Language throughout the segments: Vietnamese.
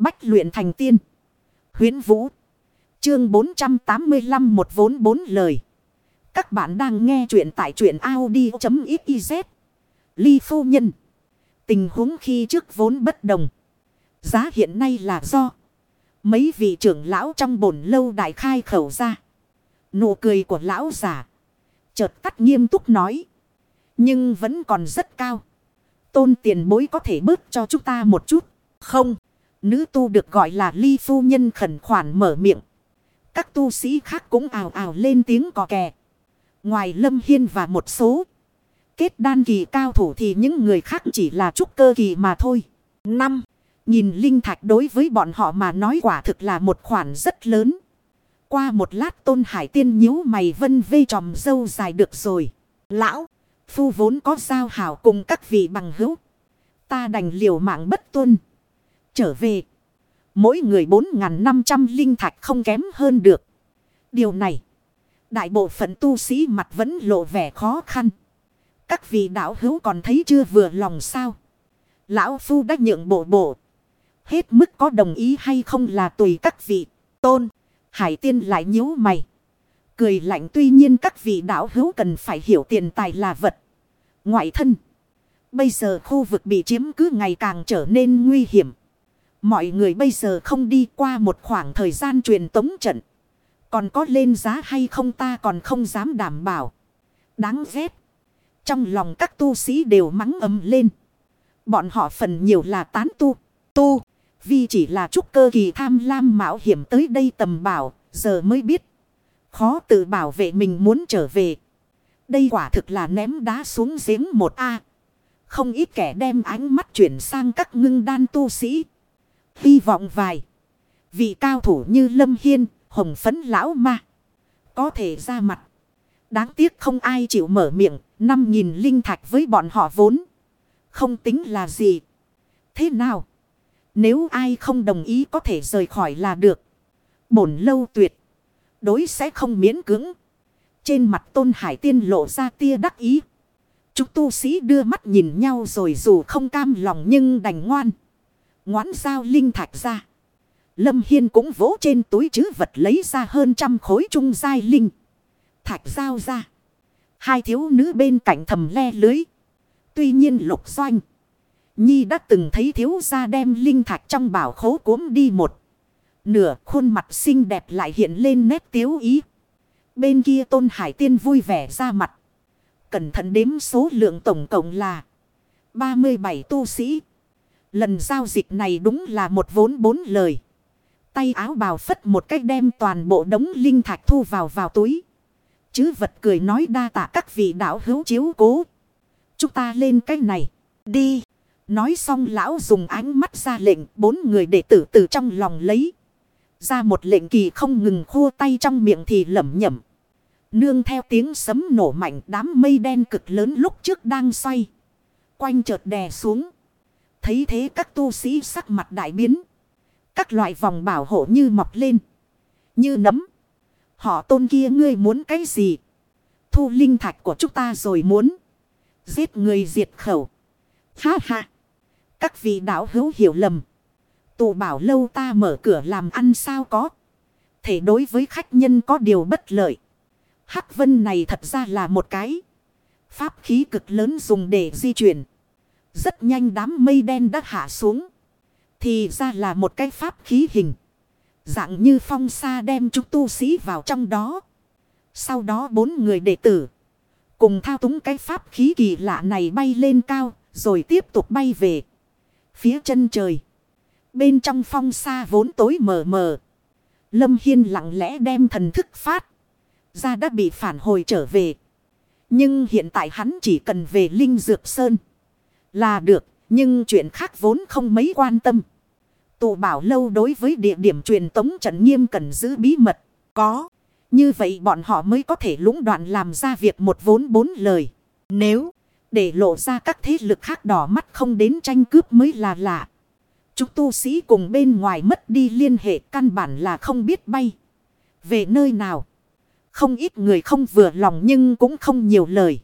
Bách luyện thành tiên. Huyến Vũ. Chương 485 một vốn bốn lời. Các bạn đang nghe truyện tại truyện Audi.xyz. Ly phu nhân. Tình huống khi trước vốn bất đồng. Giá hiện nay là do. Mấy vị trưởng lão trong bổn lâu đại khai khẩu ra. Nụ cười của lão giả. Chợt tắt nghiêm túc nói. Nhưng vẫn còn rất cao. Tôn tiền bối có thể bớt cho chúng ta một chút. Không. Nữ tu được gọi là ly phu nhân khẩn khoản mở miệng. Các tu sĩ khác cũng ào ào lên tiếng cò kè. Ngoài Lâm Hiên và một số kết đan kỳ cao thủ thì những người khác chỉ là trúc cơ kỳ mà thôi. năm Nhìn linh thạch đối với bọn họ mà nói quả thực là một khoản rất lớn. Qua một lát tôn hải tiên nhíu mày vân vê tròm dâu dài được rồi. Lão, phu vốn có giao hảo cùng các vị bằng hữu. Ta đành liều mạng bất tuân. Trở về. Mỗi người 4.500 linh thạch không kém hơn được. Điều này. Đại bộ phận tu sĩ mặt vẫn lộ vẻ khó khăn. Các vị đạo hữu còn thấy chưa vừa lòng sao. Lão Phu đã nhượng bộ bộ. Hết mức có đồng ý hay không là tùy các vị. Tôn. Hải tiên lại nhíu mày. Cười lạnh tuy nhiên các vị đạo hữu cần phải hiểu tiền tài là vật. Ngoại thân. Bây giờ khu vực bị chiếm cứ ngày càng trở nên nguy hiểm. Mọi người bây giờ không đi qua một khoảng thời gian truyền tống trận. Còn có lên giá hay không ta còn không dám đảm bảo. Đáng ghét. Trong lòng các tu sĩ đều mắng ấm lên. Bọn họ phần nhiều là tán tu. Tu. Vì chỉ là chút cơ kỳ tham lam mạo hiểm tới đây tầm bảo. Giờ mới biết. Khó tự bảo vệ mình muốn trở về. Đây quả thực là ném đá xuống giếng một A. Không ít kẻ đem ánh mắt chuyển sang các ngưng đan tu sĩ. Hy vọng vài. Vị cao thủ như Lâm Hiên, Hồng Phấn Lão Ma. Có thể ra mặt. Đáng tiếc không ai chịu mở miệng. Năm nghìn linh thạch với bọn họ vốn. Không tính là gì. Thế nào? Nếu ai không đồng ý có thể rời khỏi là được. Bổn lâu tuyệt. Đối sẽ không miễn cưỡng. Trên mặt tôn hải tiên lộ ra tia đắc ý. Chúng tu sĩ đưa mắt nhìn nhau rồi dù không cam lòng nhưng đành ngoan. Ngoãn giao linh thạch ra. Lâm Hiên cũng vỗ trên túi chứ vật lấy ra hơn trăm khối trung giai linh. Thạch giao ra. Hai thiếu nữ bên cạnh thầm le lưới. Tuy nhiên lục doanh. Nhi đã từng thấy thiếu gia đem linh thạch trong bảo khố cuốn đi một. Nửa khuôn mặt xinh đẹp lại hiện lên nét tiếu ý. Bên kia tôn hải tiên vui vẻ ra mặt. Cẩn thận đếm số lượng tổng cộng là 37 tu sĩ. Lần giao dịch này đúng là một vốn bốn lời. Tay áo bào phất một cách đem toàn bộ đống linh thạch thu vào vào túi. Chứ vật cười nói đa tạ các vị đạo hữu chiếu cố. Chúng ta lên cái này. Đi. Nói xong lão dùng ánh mắt ra lệnh bốn người đệ tử từ trong lòng lấy. Ra một lệnh kỳ không ngừng khua tay trong miệng thì lẩm nhẩm. Nương theo tiếng sấm nổ mạnh đám mây đen cực lớn lúc trước đang xoay. Quanh chợt đè xuống. Thấy thế các tu sĩ sắc mặt đại biến. Các loại vòng bảo hộ như mọc lên. Như nấm. Họ tôn kia ngươi muốn cái gì? Thu linh thạch của chúng ta rồi muốn. Giết người diệt khẩu. Ha ha. Các vị đạo hữu hiểu lầm. Tụ bảo lâu ta mở cửa làm ăn sao có. Thể đối với khách nhân có điều bất lợi. Hắc vân này thật ra là một cái. Pháp khí cực lớn dùng để di chuyển. Rất nhanh đám mây đen đã hạ xuống. Thì ra là một cái pháp khí hình. Dạng như phong sa đem chúng tu sĩ vào trong đó. Sau đó bốn người đệ tử. Cùng thao túng cái pháp khí kỳ lạ này bay lên cao. Rồi tiếp tục bay về. Phía chân trời. Bên trong phong sa vốn tối mờ mờ. Lâm Hiên lặng lẽ đem thần thức phát. Ra đã bị phản hồi trở về. Nhưng hiện tại hắn chỉ cần về Linh Dược Sơn. Là được. Nhưng chuyện khác vốn không mấy quan tâm. Tụ bảo lâu đối với địa điểm truyền tống trận nghiêm cần giữ bí mật. Có. Như vậy bọn họ mới có thể lũng đoạn làm ra việc một vốn bốn lời. Nếu để lộ ra các thế lực khác đỏ mắt không đến tranh cướp mới là lạ. Chúng tu sĩ cùng bên ngoài mất đi liên hệ căn bản là không biết bay. Về nơi nào. Không ít người không vừa lòng nhưng cũng không nhiều lời.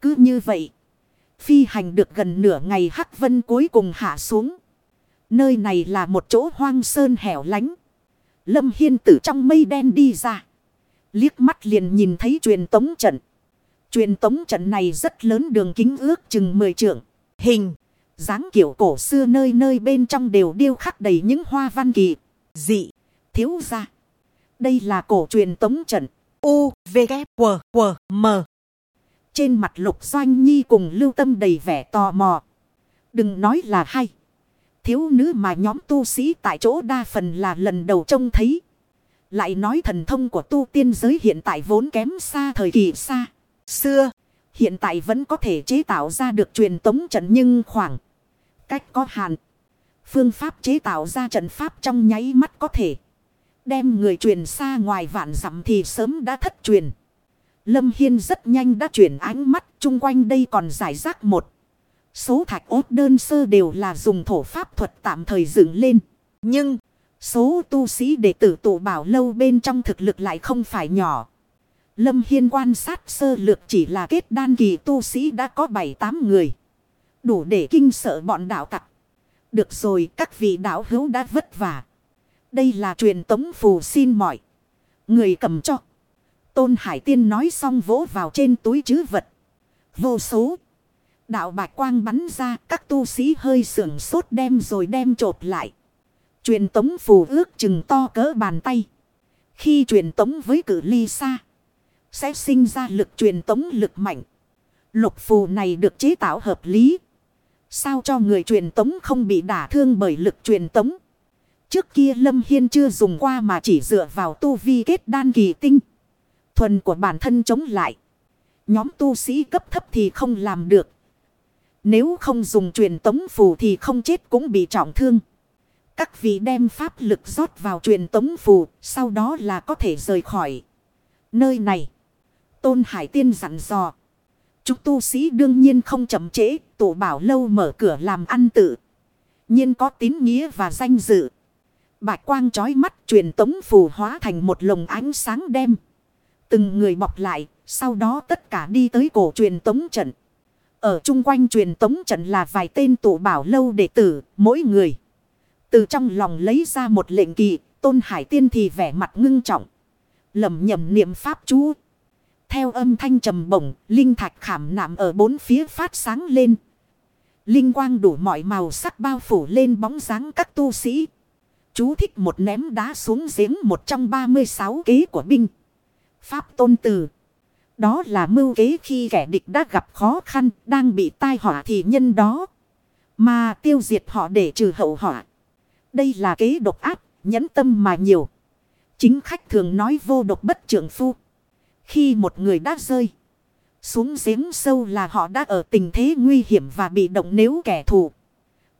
Cứ như vậy. Phi hành được gần nửa ngày Hắc Vân cuối cùng hạ xuống. Nơi này là một chỗ hoang sơn hẻo lánh. Lâm Hiên từ trong mây đen đi ra. Liếc mắt liền nhìn thấy truyền tống trận. Truyền tống trận này rất lớn đường kính ước chừng 10 trượng. Hình, dáng kiểu cổ xưa nơi nơi bên trong đều điêu khắc đầy những hoa văn kỳ. Dị, thiếu ra. Đây là cổ truyền tống trận. U, V, K, W, W, M. Trên mặt lục doanh nhi cùng lưu tâm đầy vẻ tò mò. Đừng nói là hay. Thiếu nữ mà nhóm tu sĩ tại chỗ đa phần là lần đầu trông thấy. Lại nói thần thông của tu tiên giới hiện tại vốn kém xa thời kỳ xa. Xưa, hiện tại vẫn có thể chế tạo ra được truyền tống trận nhưng khoảng cách có hạn. Phương pháp chế tạo ra trận pháp trong nháy mắt có thể. Đem người truyền xa ngoài vạn dặm thì sớm đã thất truyền. Lâm Hiên rất nhanh đã chuyển ánh mắt chung quanh đây còn giải rác một. Số thạch ốt đơn sơ đều là dùng thổ pháp thuật tạm thời dựng lên. Nhưng, số tu sĩ đệ tử tụ bảo lâu bên trong thực lực lại không phải nhỏ. Lâm Hiên quan sát sơ lược chỉ là kết đan kỳ tu sĩ đã có 7-8 người. Đủ để kinh sợ bọn đạo tặc. Được rồi các vị đạo hữu đã vất vả. Đây là truyền tống phù xin mọi. Người cầm cho. Tôn Hải Tiên nói xong vỗ vào trên túi chứ vật. Vô số. Đạo bạch quang bắn ra, các tu sĩ hơi sưởng sốt đem rồi đem trột lại. Truyền tống phù ước chừng to cỡ bàn tay. Khi truyền tống với cử ly xa. Sẽ sinh ra lực truyền tống lực mạnh. Lục phù này được chế tạo hợp lý. Sao cho người truyền tống không bị đả thương bởi lực truyền tống. Trước kia Lâm Hiên chưa dùng qua mà chỉ dựa vào tu vi kết đan kỳ tinh. Thuần của bản thân chống lại. Nhóm tu sĩ cấp thấp thì không làm được. Nếu không dùng truyền tống phù thì không chết cũng bị trọng thương. Các vị đem pháp lực rót vào truyền tống phù, sau đó là có thể rời khỏi nơi này. Tôn Hải Tiên dặn dò. Chúng tu sĩ đương nhiên không chậm trễ, tổ bảo lâu mở cửa làm ăn tự. nhiên có tín nghĩa và danh dự. Bạch quang trói mắt truyền tống phù hóa thành một lồng ánh sáng đem. Từng người bọc lại, sau đó tất cả đi tới cổ truyền tống trận. Ở chung quanh truyền tống trận là vài tên tụ bảo lâu đệ tử, mỗi người. Từ trong lòng lấy ra một lệnh kỳ, tôn hải tiên thì vẻ mặt ngưng trọng. lẩm nhẩm niệm pháp chú. Theo âm thanh trầm bổng, linh thạch khảm nạm ở bốn phía phát sáng lên. Linh quang đủ mọi màu sắc bao phủ lên bóng dáng các tu sĩ. Chú thích một ném đá xuống giếng một trong 36 kế của binh. Pháp tôn tử. Đó là mưu kế khi kẻ địch đã gặp khó khăn, đang bị tai họa thì nhân đó. Mà tiêu diệt họ để trừ hậu họa. Đây là kế độc ác, nhẫn tâm mà nhiều. Chính khách thường nói vô độc bất trưởng phu. Khi một người đã rơi xuống giếng sâu là họ đã ở tình thế nguy hiểm và bị động nếu kẻ thù.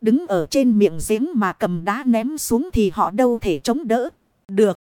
Đứng ở trên miệng giếng mà cầm đá ném xuống thì họ đâu thể chống đỡ. Được.